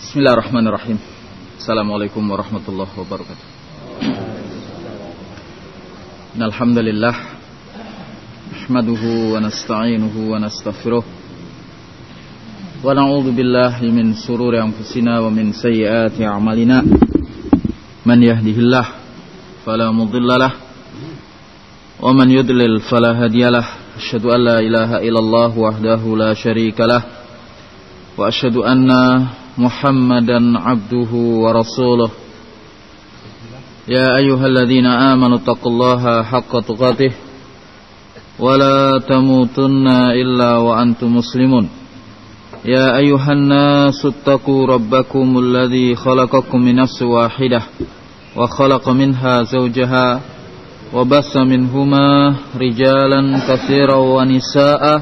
Bismillahirrahmanirrahim. Assalamualaikum warahmatullahi wabarakatuh. Alhamdulillah nahmaduhu wa nasta'inuhu wa nastaghfiruh wa na'udzu billahi min shururi anfusina wa min sayyiati a'malina. Man yahdihillah fala wa man yudlil fala hadiyalah. An la ilaha illallah wahdahu la syarika lah wa asyhadu anna محمدا عبده ورسوله يا أيها الذين آمنوا اتقوا الله حق تقاته ولا تموتن إلا وأنتم مسلمون يا أيها الناس اتقوا ربكم الذي خلقكم من نفس واحدة وخلق منها زوجها وبث منهما رجالا كثيرا ونساء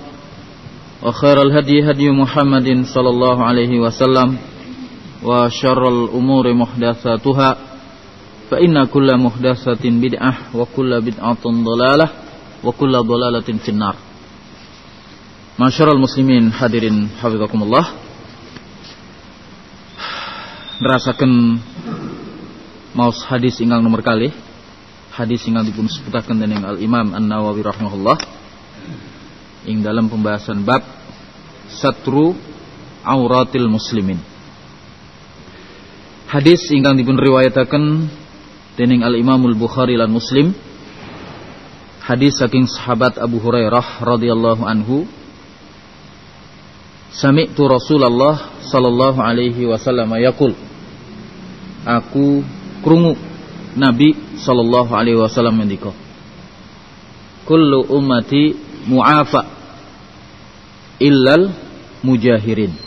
وخير الهدي هدي محمد صلى الله عليه وسلم وشر الأمور محدثاتها فإن كل محدثة بدعة وكل بدعة ضلالة وكل ضلالة في النار Masyarul muslimin hadirin hafizakumullah Merasakan Maus hadis ingkang nomor kali Hadis ingkang dipun sebutaken dening Al-Imam An-Nawawi rahimahullah Ing dalam pembahasan bab Satru auratil muslimin Hadis ingkang dipun riwayataken dening Al Imamul Bukhari lan Muslim. Hadis saking sahabat Abu Hurairah radhiyallahu anhu. Sami'tu Rasulullah sallallahu alaihi wasallam yaqul. Aku krungu Nabi sallallahu alaihi wasallam ngendika. Kullu ummati mu'afa illal mujahirin.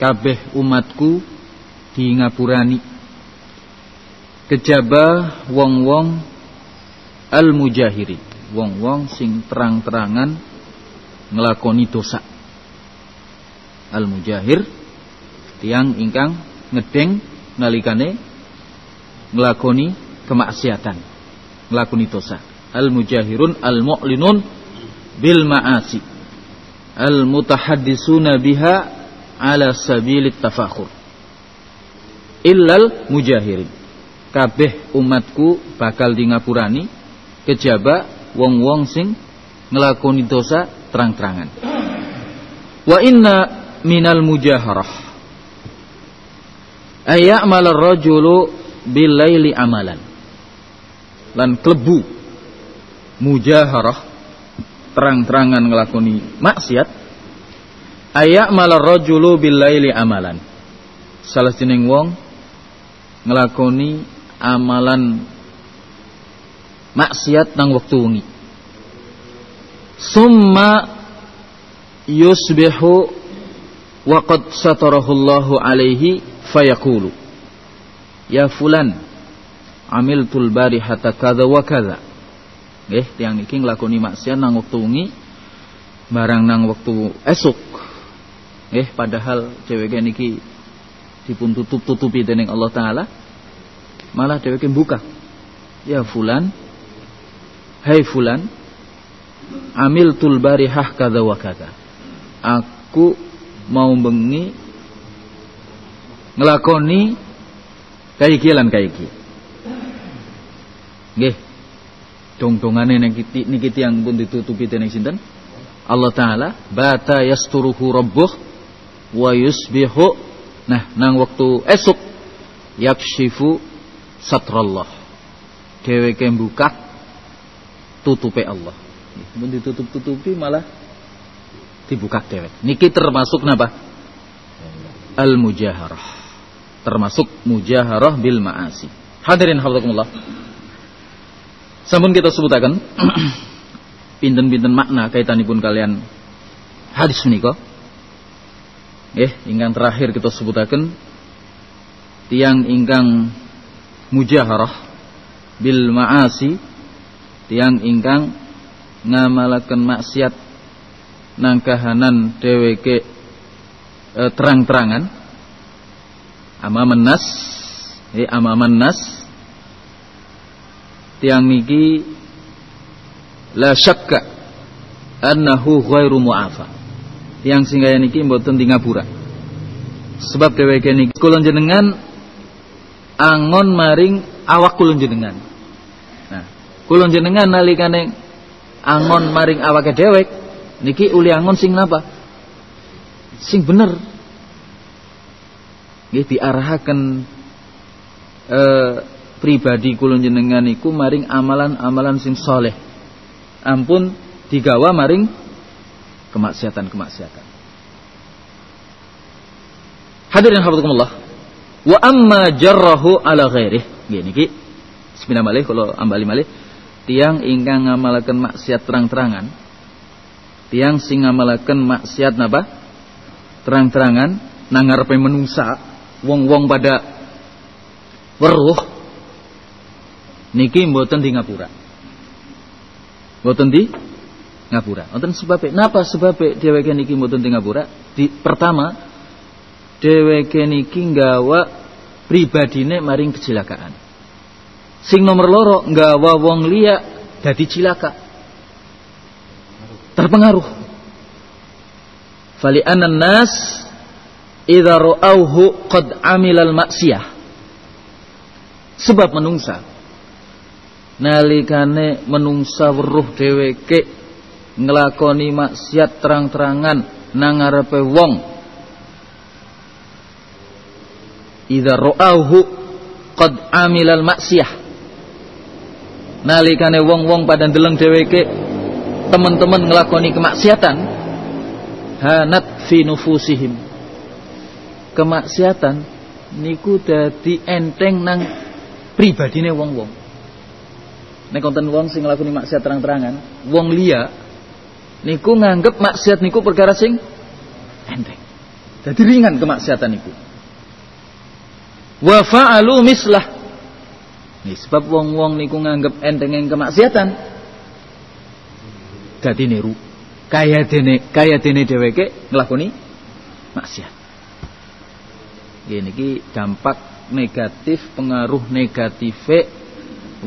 Kabeh umatku di ngapurani. Kejaba wong-wong al mujahiri wong-wong sing terang-terangan ngelakoni dosa. Al mujahir tiang ingkang ngedeng nalikane ngelakoni kemaksiatan ngelakoni dosa. Al mujahirun al mu'linun bil ma'asi al mutahaddisuna biha ala sabilit tafakhur. Illal mujahirin. Kabeh umatku bakal di ngapurani kejaba wong-wong sing ngelakoni dosa terang-terangan. Wa inna minal mujaharah. Ayyamal rajulu bilaili amalan. Lan klebu mujaharah terang-terangan ngelakoni maksiat ayyamal rajulu bilaili amalan. Salah jeneng wong ngelakoni amalan maksiat nang waktu wengi. Summa yusbihu wa qad satarahu Allahu alaihi fayaqulu ya fulan amiltul barihata kadza wa kadza nggih tiyang niki nglakoni maksiat nang wektu wengi barang nang wektu esuk. Nggih padahal cewek niki dipun tutup-tutupi dening Allah taala malah dheweke buka ya fulan hai fulan amil tul barihah kada wa aku mau bengi ngelakoni kaiki lan kaiki. Nggih dong-dongane niki niki tiyang pun ditutupi dening sinten Allah taala bata yasturuhu rabbuh wa yusbihu Nah, nang waktu esok yakshifu satrallah. Dheweke buka tutupe Allah. Mun ditutup-tutupi malah dibuka dewek. Niki termasuk napa? Al mujaharah. Termasuk mujaharah bil maasi. Hadirin hafizakumullah. Sampun kita sebutakan pinten-pinten makna kaitanipun kalian hadis menika? Eh, ingkang terakhir kita sebutakan tiang ingkang mujaharah bil ma'asi. Tiang ingkang ngamalaken maksiat nangkahanan dheweke e, terang-terangan. Amaman nas. Eh amaman nas tiang niki la syakka annahu ghairu mu'afa. Tiang singgah niki mboten di ngapura. Sebab dheweke niki kula jenengan angon maring awak kula jenengan. Nah kula jenengan nalikane angon maring awake dhewek niki uli angon sing napa? Sing bener. Nggih diarahaken eh, pribadi kula jenengan iku maring amalan-amalan sing soleh ampun digawa maring kemaksiatan-kemaksiatan Hadirin hafizakumullah. Wa amma jarrahu ala ghairih. Nggih niki Bismillah malih kalau ambali malih tiang ingkang ngamalaken maksiat terang-terangan. Tiang sing ngamalaken maksiat napa? Terang-terangan nang ngarepe menungsa wong-wong pada weruh niki mboten di ngapura. Mboten di ngapura. Wonten sebabe napa sebabe dheweke niki mboten di ngapura? Di pertama dheweke niki nggawa pribadine maring kecelakaan. Sing nomor loro nggawa wong liya dadi cilaka. Terpengaruh. Fali anan nas idza ra'awhu qad amilal maksiyah. Sebab menungsa nalikane menungsa weruh dheweke nglakoni maksiat terang-terangan nang ngarepe wong. Idza ra'auhu qad amilal maksiyah nalikane wong-wong pada ndeleng dheweke teman-teman nglakoni kemaksiatan hanat fi nufusihim. Kemaksiatan niku dadi enteng nang pribadine wong-wong nek konten wong sing nglakoni maksiat terang-terangan wong liya niku nganggep maksiat niku perkara sing enteng. Jadi ringan kemaksiatan niku. Wa fa'alu mislah. Nih, sebab wong-wong niku nganggep enteng kemaksiatan. Dadi niru kaya dene kaya dene dheweke nglakoni maksiat. Niki dampak negatif pengaruh negatif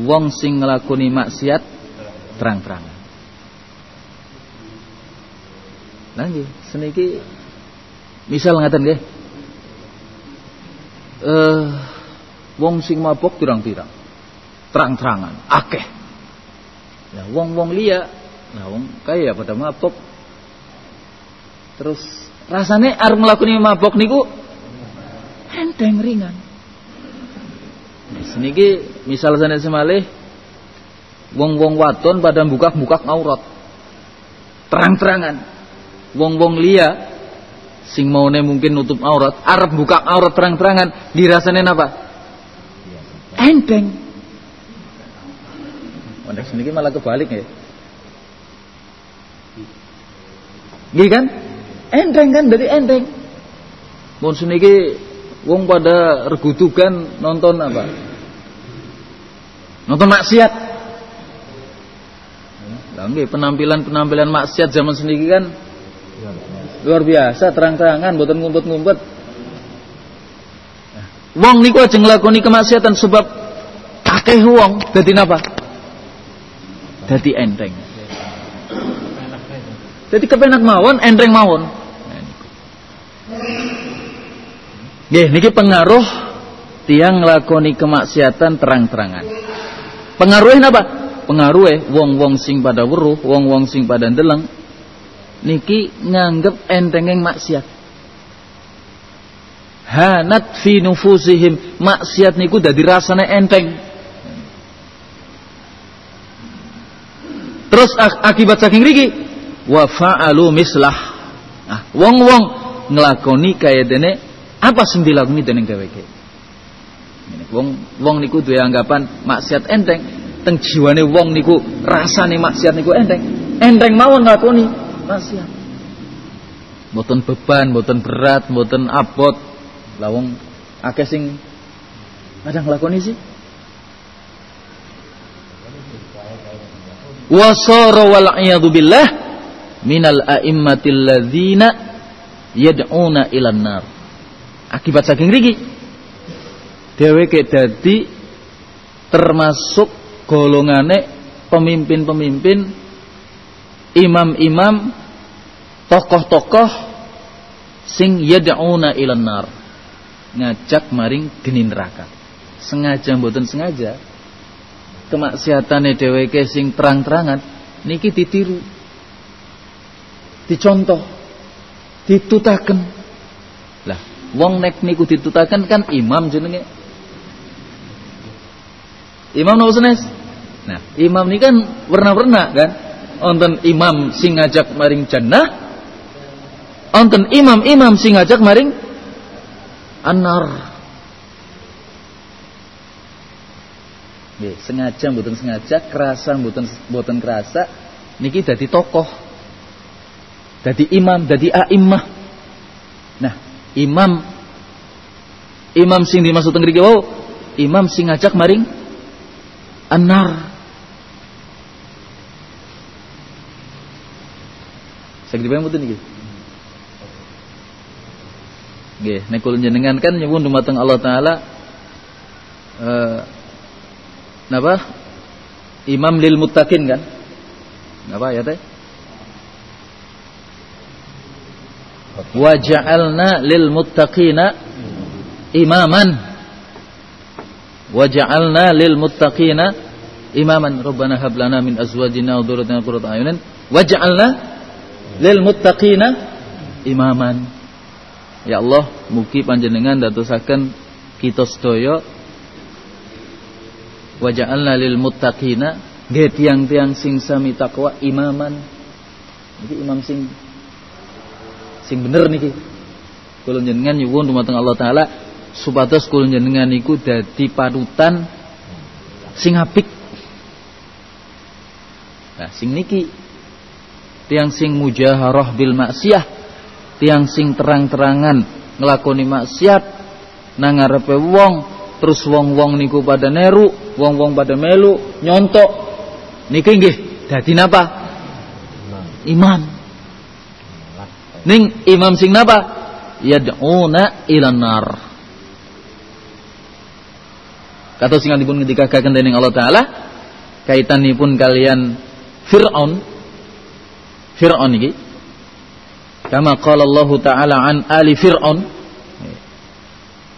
wong sing nglakoni maksiat terang-terangan Nah nggih seniki misal ngaten nggih uh, wong sing mabok pirang-pirang. Terang-terangan, akeh. Ya wong-wong liya, nah wong kaya pada mabok. Terus rasane arep mlakune mabok niku enteng ringan. Seniki misal sana semalih wong-wong wadon pada buka-buka aurat. Terang-terangan. Wong-wong liya sing maune mungkin nutup aurat, arep buka aurat terang-terangan, dirasane apa? Enteng. Wondek sendiri malah kebalik ya. Gini kan? Enteng kan dari enteng. Mun seniki wong pada regutukan nonton apa? Nonton maksiat. Lah penampilan-penampilan maksiat zaman seniki kan Luar biasa terang-terangan boten ngumpet-ngumpet. Wong niku aja nglakoni kemaksiatan sebab kakeh wong dadi napa? Dadi enteng. Jadi kepenak mawon, enteng mawon. Nggih, niki pengaruh tiang nglakoni kemaksiatan terang-terangan. Pengaruhnya apa? Pengaruhnya wong-wong sing pada weruh, wong-wong sing pada ndeleng niki nganggep entengeng maksiat. Hanat fi nufusihim maksiat niku dadi rasane enteng. Terus akibat saking riki wa fa'alu mislah. Nah wong-wong nglakoni kaya dene apa sing dilakoni dening dheweke wong wong niku duwe anggapan maksiat enteng teng jiwane wong niku rasane maksiat niku enteng enteng mawon nglakoni maksiat. Mboten beban, mboten berat, mboten abot. Lawong akeh sing Ada nglakoni sih? Wasara wal billah minal a'immatil ladzina yad'una ilan nar. Akibat saking rigi dheweke dadi termasuk golongane pemimpin-pemimpin imam-imam tokoh-tokoh sing yad'una ilan nar. Ngajak maring geni neraka. Sengaja mboten sengaja. Kemaksiatane dheweke sing terang-terangan niki ditiru. Dicontoh. Ditutaken. Lah wong nek niku ditutaken kan imam jenenge imam nopo senes nah imam ini kan warna-warna kan wonten imam sing ngajak maring jannah wonten imam-imam sing ngajak maring anar Nggih, sengaja mboten sengaja, kerasa mboten mboten kerasa niki dadi tokoh. Dadi imam, dadi a'immah. Nah, imam imam sing dimaksud teng mriki wau, imam sing ngajak maring anar. Saged dipahami mboten niki? Nggih, nek kula jenengan kan nyuwun dumateng Allah taala eh Napa? Imam lil muttaqin kan? Napa ya teh? Wa ja'alna lil muttaqina imaman. Wa ja'alna lil muttaqina imaman. Rabbana hab lana min azwajina wa dhurriyyatina qurrata a'yunin waj'alna lil muttaqina imaman. Ya Allah, mugi panjenengan dadosaken kita sedaya Waja'alna lil muttaqina nggih tiang-tiang sing sami takwa imaman. Iki imam sing sing bener niki. Kula jenengan nyuwun dumateng Allah taala supados kula jenengan niku dadi panutan sing apik. Nah, sing niki tiang sing mujaharah bil maksiyah, tiang sing terang-terangan nglakoni maksiat nang ngarepe wong terus wong-wong niku pada neru, wong-wong pada melu, nyontok. Niki nggih dadi napa? Imam. Ning imam sing napa? Yad'una ilan nar. Kata sing dipun ketika kaken dening Allah taala kaitanipun kalian Fir'aun. Fir'aun iki kama qala Allah taala an ali Fir'aun.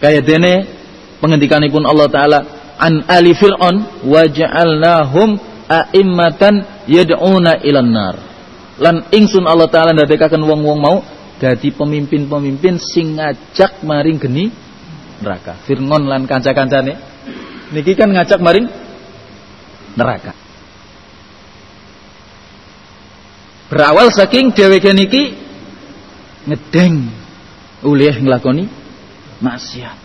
Kaya dene pengendikanipun Allah taala an ali fir'aun wa ja'alnahum a'immatan yad'una ilan nar. Lan ingsun Allah taala ndadekaken wong-wong mau dadi pemimpin-pemimpin sing ngajak maring geni neraka. Fir'aun lan kanca-kancane. Niki kan ngajak maring neraka berawal saking dheweke niki ngedeng ulih nglakoni maksiat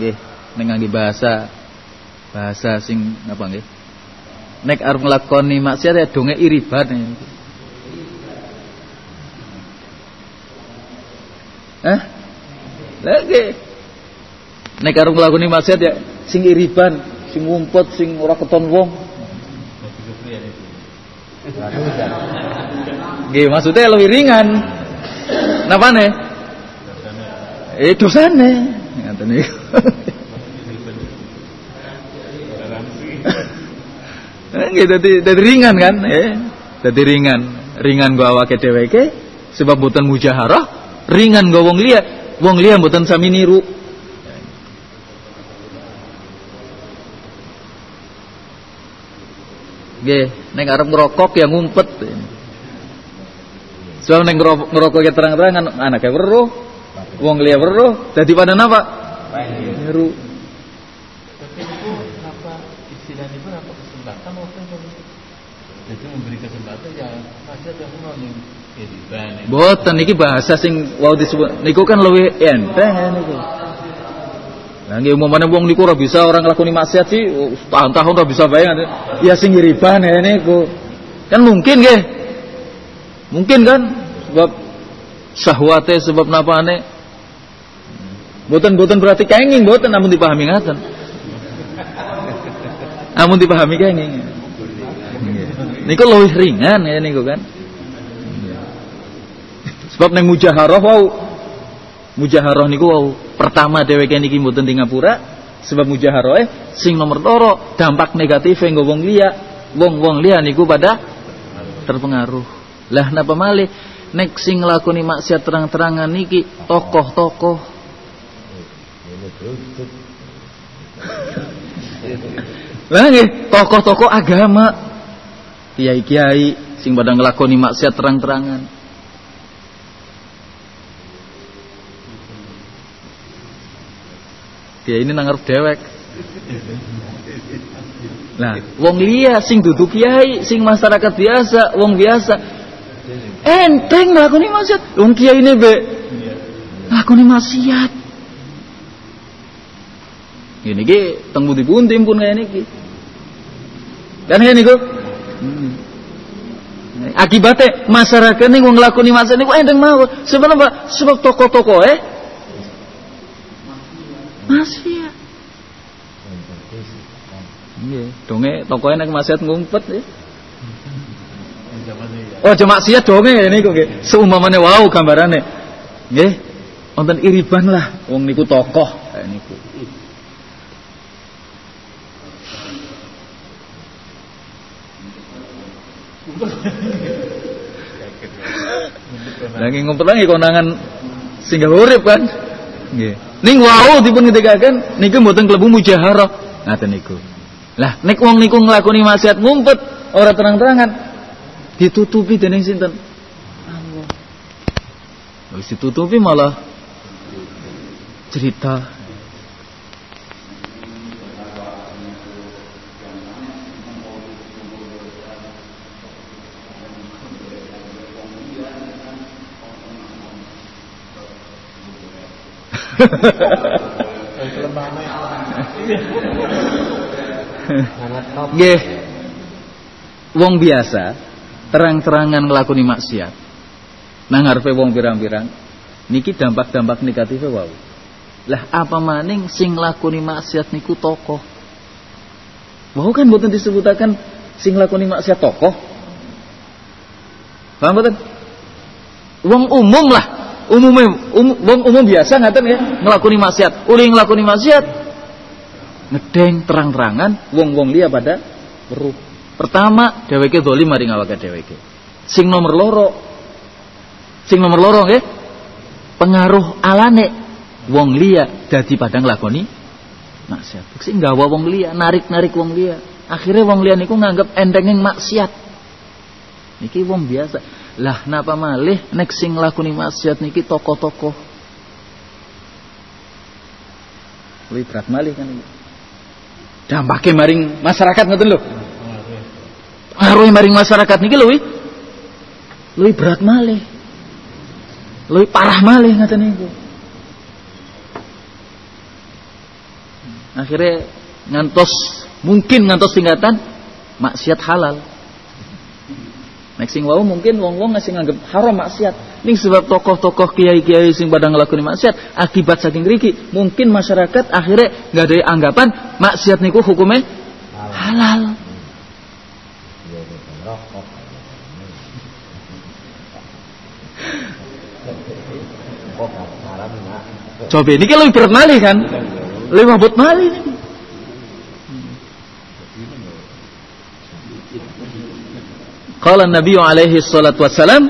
nggih ning ngangge bahasa bahasa sing apa nggih nek arep nglakoni maksiat ya donge iriban Hah? Lagi nek arep nglakoni maksiat ya sing iriban, sing ngumpet, sing ora keton wong. Nggih, maksudnya lebih ringan. Napa nih? Eh dosane. Ngaten niku. Nggih dadi dadi ringan kan, eh. Dadi ringan. Ringan go awake dheweke sebab mboten mujaharah, ringan go wong liya. Wong liya mboten sami niru. Nggih, nek arep ngerokok ya ngumpet. Sebab nek ngerokok ya terang-terangan anake weruh, wong liya weruh, dadi pada napa? Itu? Jadi memberi kesempatan ya yang. Boten niki bahasa sing wau disebut niku kan luwih enteng niku. Lah nggih umpamane wong niku ora bisa orang nglakoni maksiat sih tahun-tahun ora bisa bayang. Ya sing ya niku. Kan mungkin nggih. Mungkin kan sebab syahwate sebab napane Boten-boten berarti kenging, boten namun dipahami ngaten. Namun dipahami kenging. Niku luwih ringan ya niku kan. Sebab neng mujaharah wau mujaharah niku wau pertama dheweke niki mboten di ngapura sebab mujaharah eh sing nomor loro dampak negatif nggo wong liya wong-wong liya niku pada terpengaruh. Lah napa malih nek sing nglakoni maksiat terang-terangan niki tokoh-tokoh Lah nggih, tokoh-tokoh agama, kiai-kiai sing pada nglakoni maksiat terang-terangan. Kiai ini nangar dewek. Nah, wong liya sing dudu kiai, sing masyarakat biasa, wong biasa. Enteng nglakoni maksiat. Wong kiai ini be nglakoni maksiat. Gini ki teng budi pundi pun kaya niki. Kan kaya niku. Akibatnya masyarakat ini wong nglakoni maksiat niku enteng mawon. Sebab apa? Sebab toko-toko eh maksiat. Nggih, donge tokoe nek maksiat ngumpet ya. Oh, cuma maksiat donge niku nggih. Seumpamane wau gambarane. Nggih. Wonten iriban lah wong niku tokoh niku. Lagi ngumpet lagi konangan sehingga urip kan. Nggih. Ning wau dipun ngendikaken niku mboten klebu mujaharah. Ngaten niku. Lah nek wong niku nglakoni maksiat ngumpet ora terang-terangan ditutupi dening sinten? Allah. Wis ditutupi malah cerita Nggih. Wong biasa terang-terangan nglakoni maksiat. Nang ngarepe wong pirang-pirang niki dampak-dampak negatif wau. Lah apa maning sing nglakoni maksiat niku tokoh. Wau kan mboten disebutaken sing nglakoni maksiat tokoh. Paham mboten? Wong umum lah, umumnya um, wong umum biasa ngaten ya nglakoni maksiat. Uli nglakoni maksiat ngedeng terang-terangan wong-wong liya pada weruh. Pertama dheweke zalim maring awake dheweke. Sing nomor loro sing nomor loro nggih pengaruh alane wong liya dadi pada nglakoni maksiat. Sing gawa wong liya, narik-narik wong liya. Akhirnya wong liya niku nganggep entenging maksiat. Niki wong biasa. Lah napa malih nek sing nglakoni maksiat niki tokoh-tokoh. Lebih berat malih kan iki dampake maring masyarakat ngoten lho. Pengaruh maring masyarakat niki luwih luwih berat malih. Luwih parah malih ngoten niku. Akhirnya ngantos mungkin ngantos tingkatan maksiat halal. Nek sing wau mungkin wong-wong ngasih nganggep haram maksiat. Ning sebab tokoh-tokoh kiai-kiai sing pada ngelakoni maksiat akibat saking riki, mungkin masyarakat akhirnya nggak ada anggapan maksiat niku hukumnya halal. Coba ini kan lebih berat malih kan? Lebih mabut malih Qala Nabi alaihi salatu wassalam,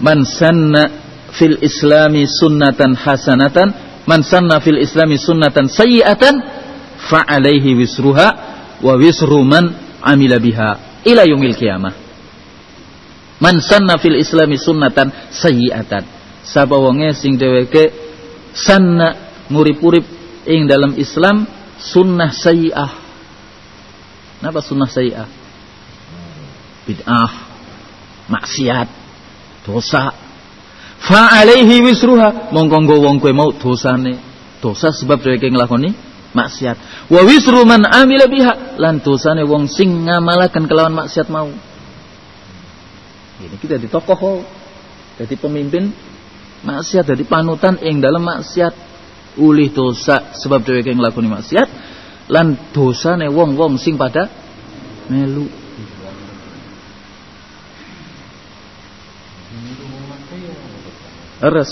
"Man sanna fil islami sunnatan hasanatan, man sanna fil islami sunnatan sayyi'atan, fa alaihi wisruha wa wisru man amila biha ila yaumil qiyamah." Man sanna fil islami sunnatan sayyi'atan. Sapa wonge sing dheweke sanna ngurip-urip ing dalam Islam sunnah sayyi'ah. Napa sunnah sayyi'ah? Bid'ah, maksiat, dosa. Fa alaihi wisruha, mongko nggo wong kowe mau dosane. Dosa sebab dheweke nglakoni maksiat. Wa wisru man amila biha, lan dosane wong sing ngamalaken kelawan maksiat mau. Ini kita di tokoh, jadi pemimpin maksiat, jadi panutan ing dalam maksiat. ulih dosa sebab dheweke nglakoni maksiat lan dosane wong-wong sing pada melu Eres.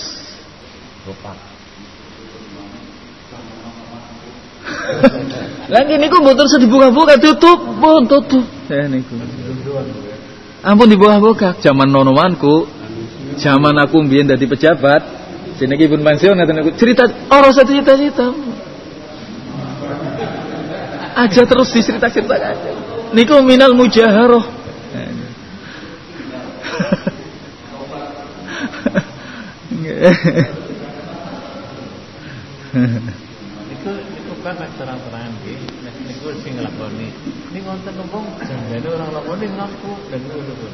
Lagi niku mboten usah dibuka-buka tutup, pun tutup. Ya niku. Ampun dibuka-buka. Zaman nonomanku, zaman aku mbiyen dadi pejabat, sini pun pensiun ngaten niku cerita ora usah cerita-cerita. Aja terus dicerita-ceritakan. Niku minal mujaharoh. Itu itu kan terang-terangan iki nek niku sing nglakoni ning wonten wong janggane orang lakoni ngaku dan ngono pun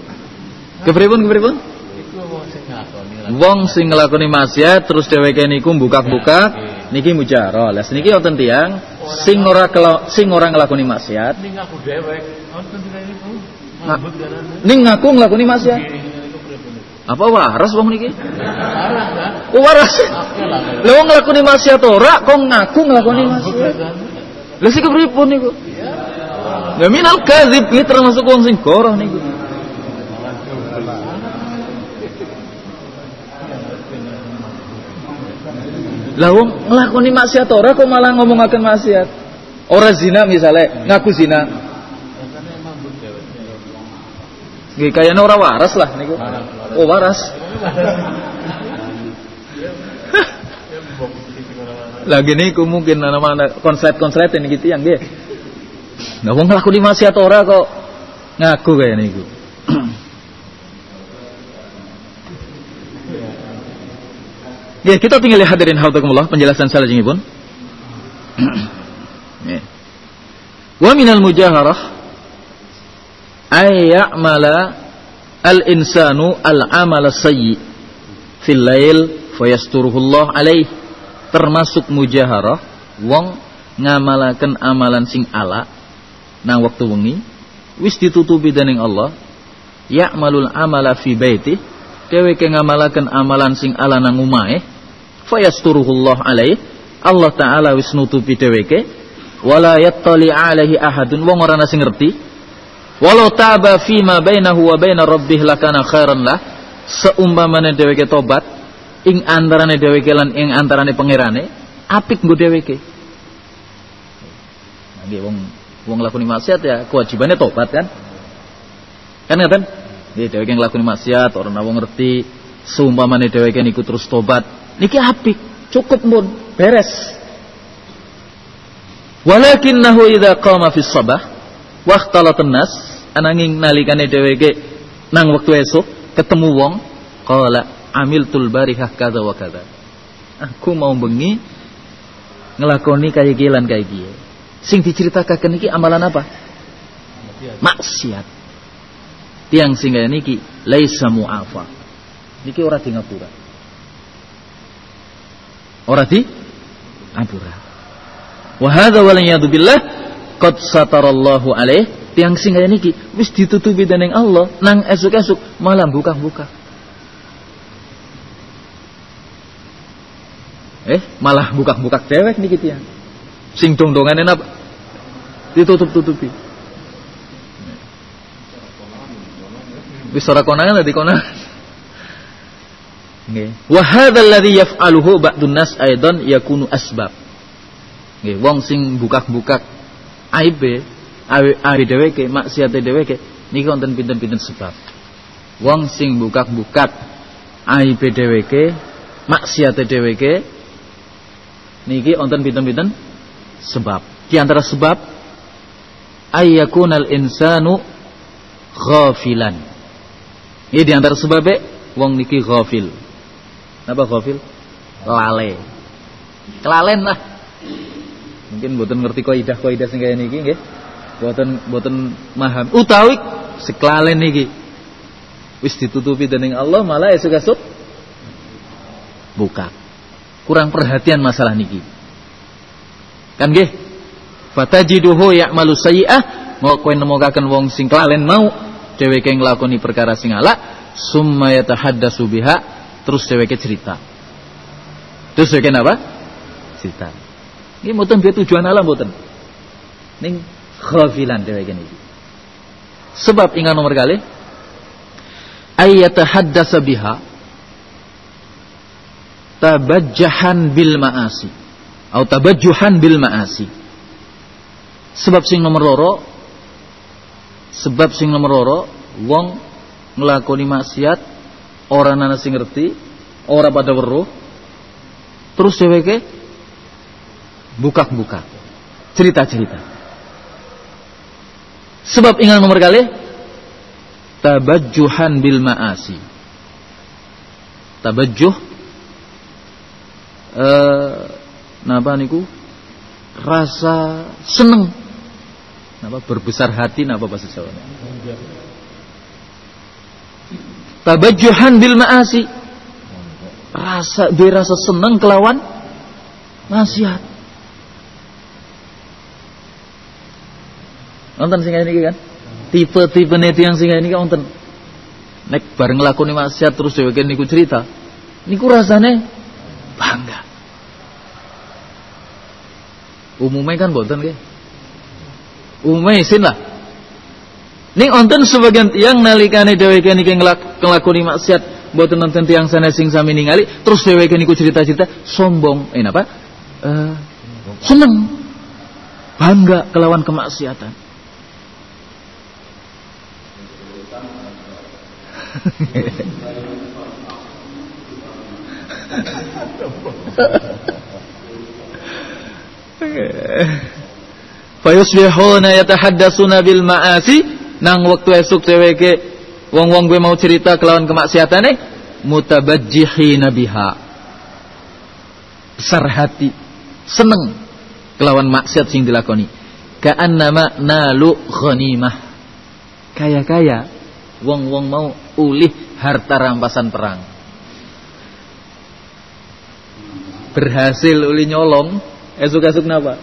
Kepripun kepripun? iku wong sing nglakoni Wong sing nglakoni maksiat terus dheweke niku mbukak-bukak niki mujaro. Lah niki wonten tiyang sing ora sing ora nglakoni maksiat. Ning aku dewek wonten dina niku ning ngaku nglakoni maksiat. Pripun Apa waras wong niki? parah kan Oh, waras. Lah wong nglakoni maksiat ora kok ngaku nglakoni maksiat. Lah sik kepripun niku? Ya minal kadzib iki termasuk wong sing goroh niku. Lah wong nglakoni maksiat ora kok malah ngomongaken maksiat. Ora zina misalnya, ngaku zina. Rasane mambut dewek Nggih kayane ora waras lah niku. Oh waras. Lagi niku mungkin ana mana konslet-konslet ini gitu yang nggih. Nah wong nglakoni maksiat ora kok ngaku kaya niku. Ya, kita tinggal lihat hadirin hadirin penjelasan salajengipun. Ya. Wa minal mujaharah ay ya'mala al-insanu al-amala sayyi fil lail fayasturuhu Allah alaih. Termasuk mujaharah wong ngamalaken amalan sing ala nang waktu wengi wis ditutupi dening Allah. Ya'malul amala fi baiti dheweke ngamalaken amalan sing ala nang umahe fayasturuhu Allah alaih. Allah taala wis nutupi dheweke wala yattali alaihi ahadun. Wong ora sing ngerti walau taba fi ma bainahu wa baina rabbih lakana khairan lah. Seumpamane dheweke tobat ing antarane dheweke lan ing antarane pangerane apik nggo dheweke. Nggih wong wong lakoni maksiat ya kewajibannya tobat kan? Kan ngaten? Nggih dheweke nglakoni maksiat ora wong ngerti seumpamane dheweke niku terus tobat niki apik cukup mun beres. Walakinnahu idza qama fi sabah wa ikhtalatan nas ananging nalikane dheweke nang wektu esuk ketemu wong qala amiltul barihah kadza wa kadza. Aku mau bengi ngelakoni kaya iki lan kaya iki. Sing diceritakan iki amalan apa? Maksiat. Tiang sing kaya niki laisa mu'afa. Niki ora di ngapura. Ora di ngapura. Wa hadza waliyadu billah qad satarallahu alaih tiang sing kaya niki wis ditutupi dening Allah nang esuk-esuk malah buka-buka. Eh, malah buka-buka dewek niki tiang. Sing dong-dongane napa? Ditutup-tutupi. Wis ora konangan dadi konangan. Nggih. Wa hadzal ladzi yaf'aluhu ba'dun nas aidan yakunu asbab. Nggih, wong sing bukak-bukak aibe awi dheweke maksiate dheweke niki wonten pinten-pinten sebab. Wong sing bukak-bukak aibe dheweke maksiate dheweke niki wonten pinten-pinten sebab. Di antara sebab ayyakunal insanu ghafilan. Ini di antara sebabnya wong niki ghafil. Napa ghafil? Lale. Kelalen lah. Mungkin boten ngerti kaidah-kaidah sing kaya niki nggih. Boten boten maham. Utawi seklalen niki. Wis ditutupi dening Allah malah esuk-esuk buka. Kurang perhatian masalah niki. Kan nggih? Fatajiduhu ya'malu sayyi'ah mau kowe nemokaken wong sing kelalen mau dheweke nglakoni perkara sing ala summa yatahaddatsu biha terus dheweke cerita. Terus dheweke apa? cerita. Ini mboten dia tujuan alam mboten. Ning khafilan dheweke niki. Sebab ingat nomor kali ayyatahaddasa biha tabajjahan bil ma'asi atau tabajjuhan bil ma'asi. Sebab sing nomor loro sebab sing nomor loro wong nglakoni maksiat ora ana sing ngerti, ora pada weruh. Terus dheweke buka-buka cerita-cerita. Sebab ingat nomor kali tabajjuhan bil ma'asi. Tabajjuh eh napa niku? Rasa seneng. Napa berbesar hati napa bahasa Jawa? Tabajjuhan bil ma'asi. Rasa dia rasa seneng kelawan maksiat. Nonton sing ini kan? Tipe-tipe neti yang sing ini kan nonton. Nek bareng lakoni maksiat terus dheweke niku cerita. Niku rasane bangga. Umumnya kan boten nggih. Umumnya isin lah. Ning onten sebagian tiang nalikane dheweke niki nglakoni maksiat boten nonton tiang sana sing sami ningali terus dheweke niku cerita-cerita sombong eh napa? Uh, seneng bangga kelawan kemaksiatan. Fayusbihuna yatahaddatsuna bil ma'asi nang waktu esuk dheweke wong-wong gue mau cerita kelawan kemaksiatane mutabajjihina biha. Besar hati, seneng kelawan maksiat sing dilakoni. Ka'annama nalu ghanimah. Kaya-kaya wong-wong mau ulih harta rampasan perang. Berhasil uli nyolong, esuk-esuk napa?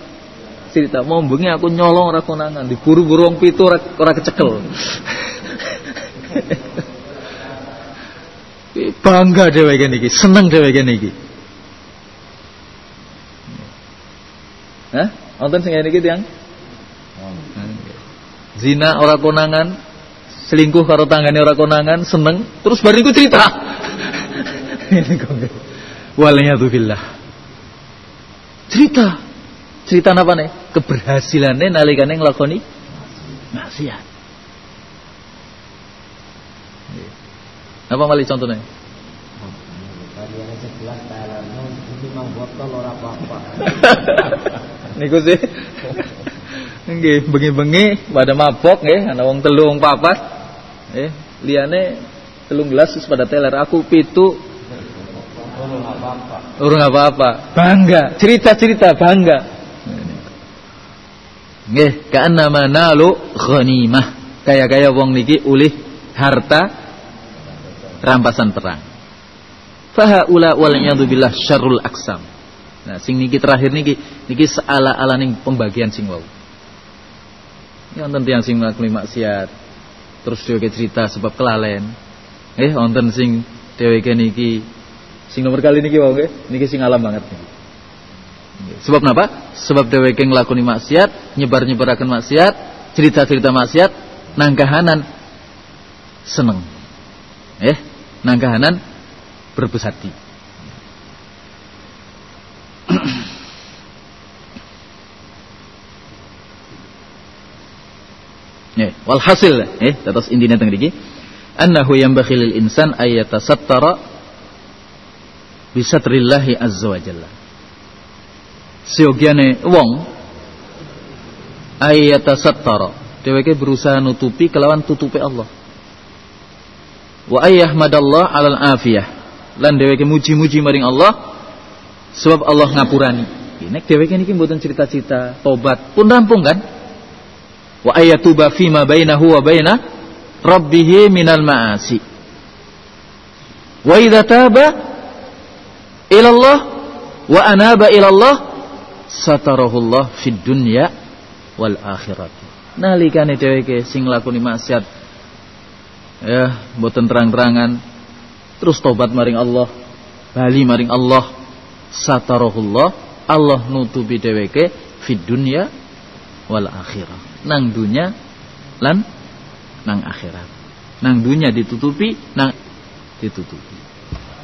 Cerita, mau bengi aku nyolong ora konangan, diburu-buru wong pitu ora, ora kecekel. Bangga dheweke niki, seneng dheweke niki. Hah? Wonten sing ngene iki tiyang? Zina ora konangan, selingkuh karo tanggane ora konangan, seneng, terus bariku cerita. tuh billah. Cerita. Cerita apa nih? Keberhasilannya nalikane nglakoni maksiat. Apa malih contohnya? Niku sih. Nggih, bengi-bengi pada mabok nggih, ana wong telu wong papat eh liane telung gelas wis pada teler. Aku pitu. Urung apa-apa. Bangga. Cerita-cerita bangga. Nggih ka'annama nalu ghanimah. Kaya-kaya wong niki ulih harta rampasan perang. Fahaula wal billah syarrul aksam. Nah sing niki terakhir niki niki seala-alaning pembagian sing wau. Ya wonten tiyang sing nglakoni maksiat terus dheweke cerita sebab kelalen. Eh wonten sing dheweke niki sing nomor kali niki wae niki sing alam banget niki. Sebab napa? Sebab dheweke nglakoni maksiat nyebar-nyebaraken maksiat cerita-cerita maksiat nangkahanan seneng. Eh nangkahanan berbesar hati Ya, walhasil eh atas intinya teng mriki annahu yanbaghi lil insan ayatasattara bi satrillahi azza wa jalla. Siogiane wong ayatasattara dheweke berusaha nutupi kelawan tutupi Allah. Wa ayyahmadallah alal afiyah. Lan dheweke muji-muji maring Allah sebab Allah ngapurani. Nek dheweke niki mboten cerita-cerita tobat pun rampung kan? Wa ayatuba fima bainahu wa baina rabbih minal ma'asi wa idza taba ila Allah wa anaba ila Allah satarahu Allah fid dunya wal akhirat nalikane dheweke sing lakoni maksiat ya mboten terang-terangan terus tobat maring Allah bali maring Allah satarahullah Allah nutupi dheweke fid dunya wal akhirah. Nang dunya lan nang akhirat. Nang dunya ditutupi, nang ditutupi.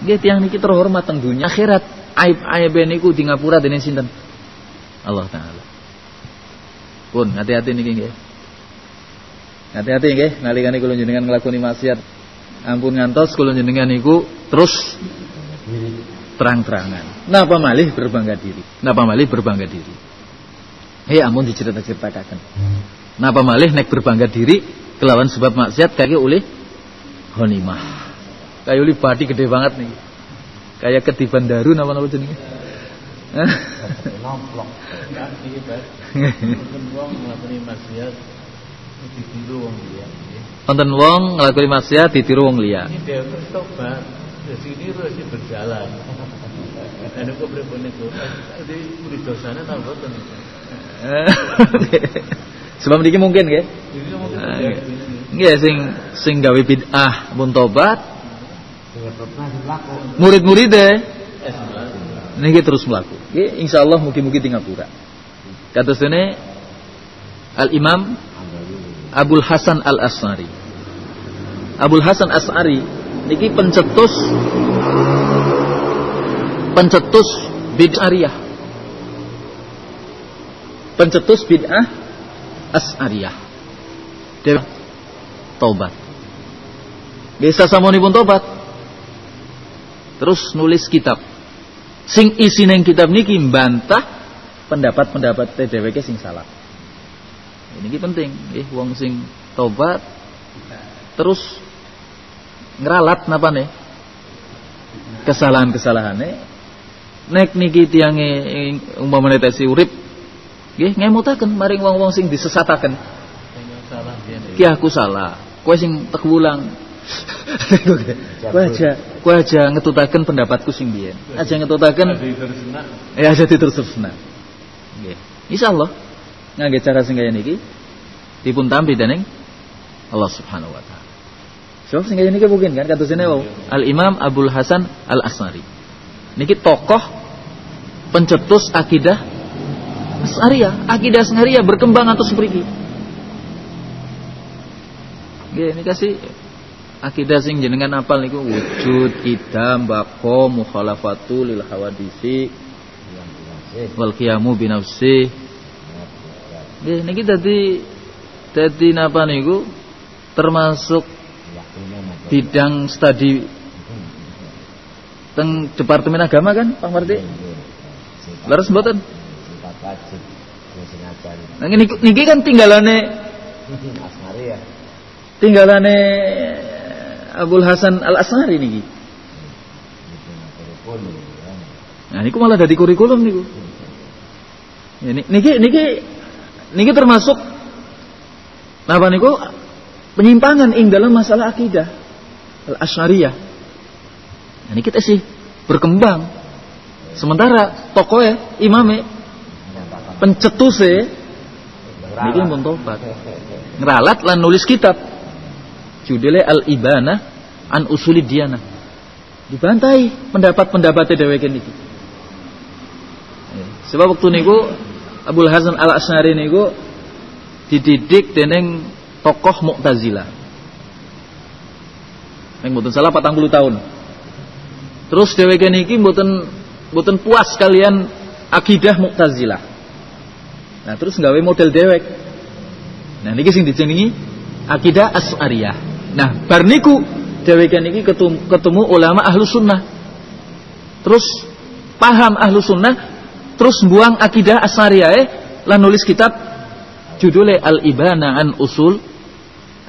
Nggih tiyang niki terhormat teng dunya akhirat. Aib-aib niku di ngapura dening sinten? Allah taala. Pun hati-hati niki nggih. Hati-hati nggih nalikane kula jenengan nglakoni maksiat. Ampun ngantos kula jenengan niku terus terang-terangan. Napa malih berbangga diri? Napa malih berbangga diri? Hei ampun dicerita-ceritakan. Napa malih nek berbangga diri kelawan sebab maksiat kayak oleh honimah. Kayak oleh badi gede banget nih. Kayak ketiban daru nama jenenge. Nomplok. maksiat ditiru wong liya. Wonten wong nglakoni maksiat ditiru wong liya. Ini dia terus tobat. Jadi ini berjalan. Dan aku pripun niku? Jadi murid dosane ta mboten? Sebab niki mungkin nggih. Nggih sing sing gawe bid'ah pun tobat. Murid-muride Eh, niki terus mlaku. Nggih insyaallah mugi-mugi di ngapura. Kados dene Al Imam Abdul Hasan Al As'ari. Abdul Hasan As'ari niki pencetus pencetus bid'ariyah. Pencetus bid'ah As'ariyah. Dia taubat. Desa samonipun tobat. Terus nulis kitab. Sing isi neng kitab niki mbantah pendapat-pendapat TDWK sing salah. Ini penting, eh wong sing tobat terus ngeralat napa nih? Kesalahan-kesalahane nek niki tiange umpamane tesi urip nggih ngemutaken maring wong-wong sing disesataken. Ki aku salah, kowe sing tekulang. kowe aja kowe aja ngetutaken pendapatku sing biyen. Aja ngetutaken Jadi terus nak ya aja diterusna. Nggih. Insyaallah ngangge cara sing kaya niki dipun tampi dening Allah Subhanahu wa taala. Sebab sing kaya niki mungkin kan katusane wau Al Imam Abdul Hasan Al Asnari. Niki tokoh pencetus akidah As'ariyah, akidah As'ariyah berkembang atau seperti Nggih, ini kasih akidah sing jenengan apal niku wujud, idam, bako, mukhalafatu lil hawadisi wal qiyamu bi nafsi. Nggih, niki dadi dadi napa niku termasuk bidang studi teng Departemen Agama kan, Pak Marti? Laras mboten? Nah, niki, niki kan tinggalane tinggalane Abdul Hasan Al Asari niki. Nah, niku malah dari kurikulum niku. Ya, ni- niki niki niki termasuk apa niku penyimpangan ing dalam masalah akidah al asyariyah. Nah, ini kita sih berkembang. Sementara tokoe imame pencetuse niki pun tobat. Ngeralat lan nulis kitab. Judulnya Al Ibana an Usuli Diana. Dibantai pendapat-pendapat dheweke niki. Ya, Sebab waktu niku Abdul Hasan Al Asy'ari niku dididik dening tokoh Mu'tazilah. Yang mboten salah 40 tahun. Terus dheweke niki mboten mboten puas kalian akidah Mu'tazilah. Nah, terus nggawe model dewek. Nah, niki sing dijenengi akidah Asy'ariyah. Nah, bar niku dheweke niki ketemu, ketemu ulama ahlu sunnah. Terus paham ahlu sunnah, terus buang akidah Asy'ariyah eh, lan nulis kitab judulnya Al Ibana an Usul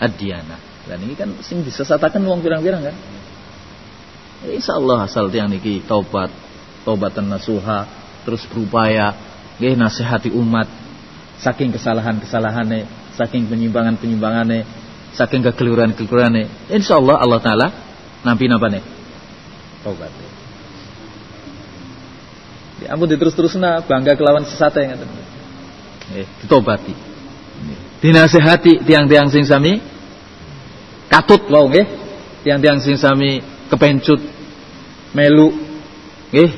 Ad-Diyana. Dan ini kan sing disesatakan wong pirang-pirang kan. Ya, insya Allah asal tiang niki taubat, taubatan nasuha, terus berupaya nggih nasihati umat saking kesalahan-kesalahane, saking penyimpangan-penyimpangannya, saking kekeliruan-kekeliruannya. Insya Allah Allah Taala nampi napa nih? Taubat. Ya ampun diterus-terusna bangga kelawan sesate ngaten. Nggih, ditobati. Dinasehati tiang-tiang sing sami katut wau nggih. Tiang-tiang sing sami kepencut melu nggih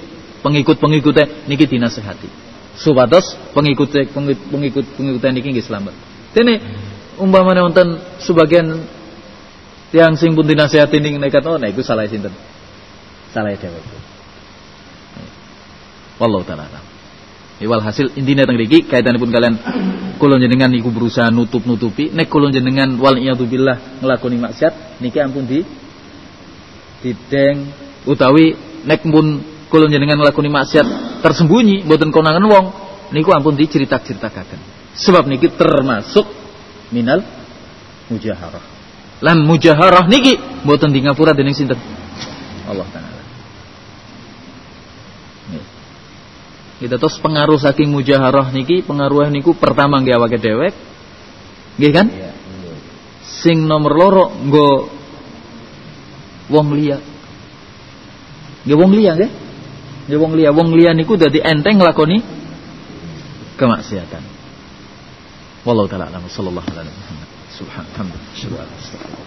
pengikut-pengikutnya niki dinasehati. Supados pengikut pengikut pengikut niki nggih selamat. Dene umpamane wonten sebagian yang sing pun dinasehati ning nekat oh nah iku salah sinten? Salah dhewek. Wallahu taala. Iwal hasil intinya teng mriki kaitanipun kalian kula jenengan niku berusaha nutup-nutupi nek kula jenengan wal billah nglakoni maksiat niki ampun di dideng utawi nek pun kula jenengan nglakoni maksiat tersembunyi mboten konangan wong niku ampun diceritak-ceritakaken. Sebab niki termasuk minal mujaharah. Lan mujaharah niki mboten di ngapura dening sinten? Allah taala. Kita terus pengaruh saking mujaharah niki pengaruh niku pertama nggih awake dewek. Nggih kan? Iya, iya. Sing nomor loro nggo wong liya. Nggih wong liya nggih? Nggih wong liya. Wong liya niku dadi enteng nglakoni kemaksiatan. Wallahu taala alam sallallahu alaihi wasallam. Subhanallah.